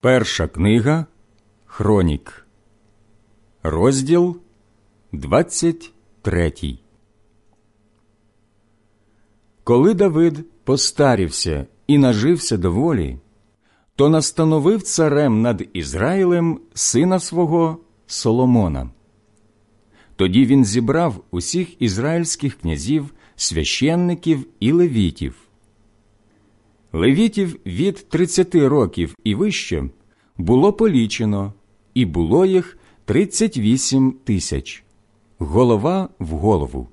Перша книга Хронік, розділ 23 Коли Давид постарівся і нажився доволі, то настановив царем над Ізраїлем сина свого Соломона. Тоді він зібрав усіх ізраїльських князів, священників і левітів. Левітів від 30 років і вище було полічено, і було їх 38 тисяч, голова в голову.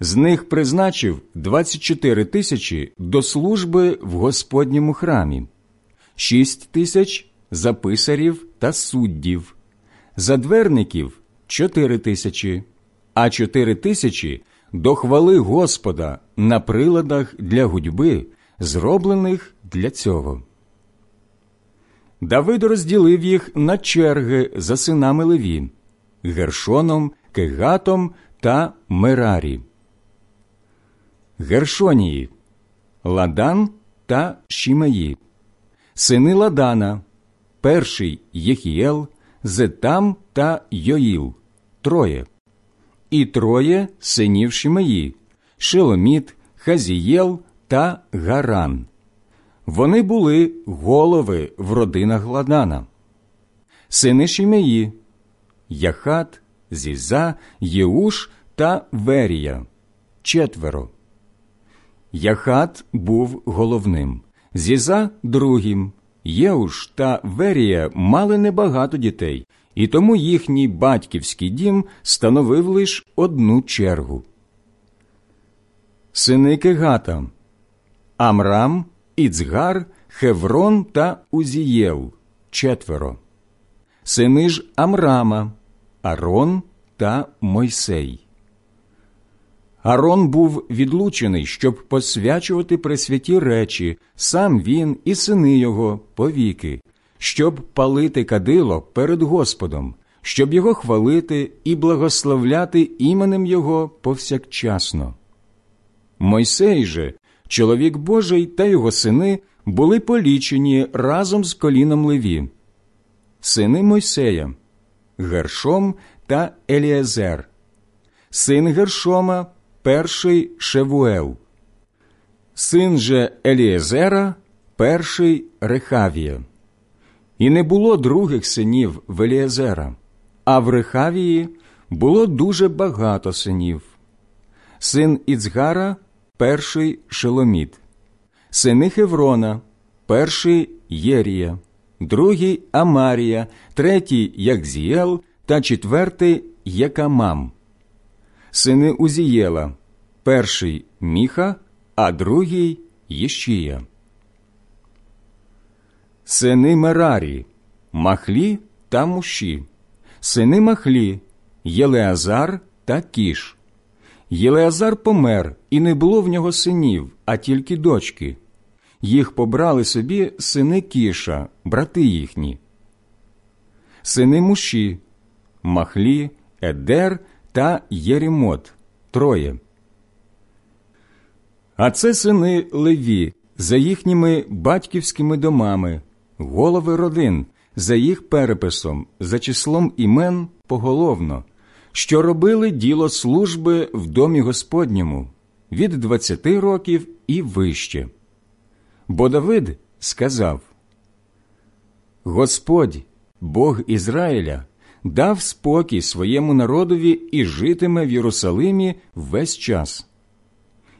З них призначив 24 тисячі до служби в Господньому храмі, 6 тисяч за писарів та суддів, за дверників 4 тисячі, а 4 тисячі до хвали Господа на приладах для гудьби, зроблених для цього. Давид розділив їх на черги за синами Леві, Гершоном, Кегатом та Мерарі. Гершонії, Ладан та Шімеї, сини Ладана, перший Єхієл, Зетам та Йоїл, троє, і троє синів Шімеї, Шеломіт, Хазієл та Гаран. Вони були голови в родинах Ладана, сини Шімеї, Яхат, Зіза, Єуш та Верія, четверо. Яхат був головним, Зіза другим. Єуш та Верія мали небагато дітей, і тому їхній батьківський дім становив лише одну чергу. Сини Кегата Амрам, Іцгар, Хеврон та Узієл четверо. Сини ж Амрама, Арон та Мойсей. Арон був відлучений, щоб посвячувати пресвяті речі, сам він і сини його повіки, щоб палити кадило перед Господом, щоб його хвалити і благословляти іменем Його повсякчасно. Мойсей же, чоловік Божий та його сини були полічені разом з коліном Леві. Сини Мойсея, Гершом та Еліезер, син Гершома перший Шевуел, син же Еліезера, перший Рехавія. І не було других синів в Еліезера, а в Рехавії було дуже багато синів. Син Іцгара перший Шеломіт, сини Хеврона, перший Єрія, другий Амарія, третій Якзієл та четвертий Якамам сини Узієла, перший Міха, а другий Єщія. Сини Мерарі, Махлі та Муші, сини Махлі, Єлеазар та Кіш. Єлеазар помер, і не було в нього синів, а тільки дочки. Їх побрали собі сини Кіша, брати їхні. Сини Муші, Махлі, Едер та Єрімот троє. А це сини Леві за їхніми батьківськими домами, голови родин, за їх переписом, за числом імен поголовно, що робили діло служби в домі Господньому від двадцяти років і вище. Бо Давид сказав Господь, Бог Ізраїля, дав спокій своєму народові і житиме в Єрусалимі весь час.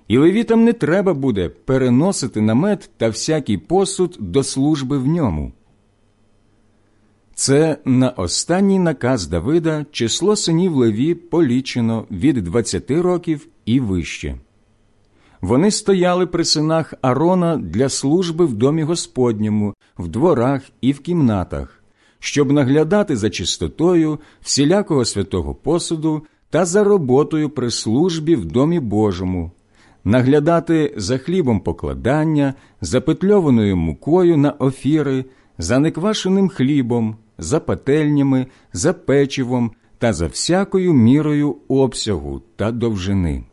І левітам не треба буде переносити намет та всякий посуд до служби в ньому. Це на останній наказ Давида число синів Леві полічено від 20 років і вище. Вони стояли при синах Арона для служби в домі Господньому, в дворах і в кімнатах щоб наглядати за чистотою всілякого святого посуду та за роботою при службі в домі Божому, наглядати за хлібом покладання, за петльованою мукою на офіри, за неквашеним хлібом, за пательнями, за печивом та за всякою мірою обсягу та довжини.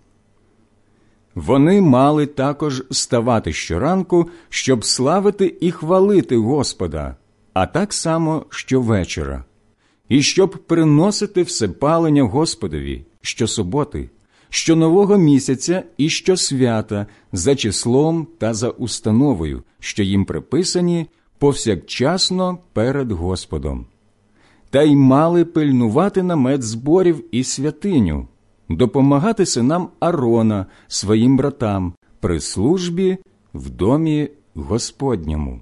Вони мали також ставати щоранку, щоб славити і хвалити Господа, а так само щовечора, і щоб приносити всепалення Господові щосуботи, щонового місяця і щосвята за числом та за установою, що їм приписані повсякчасно перед Господом, та й мали пильнувати намет зборів і святиню допомагати синам Арона, своїм братам, при службі в домі Господньому.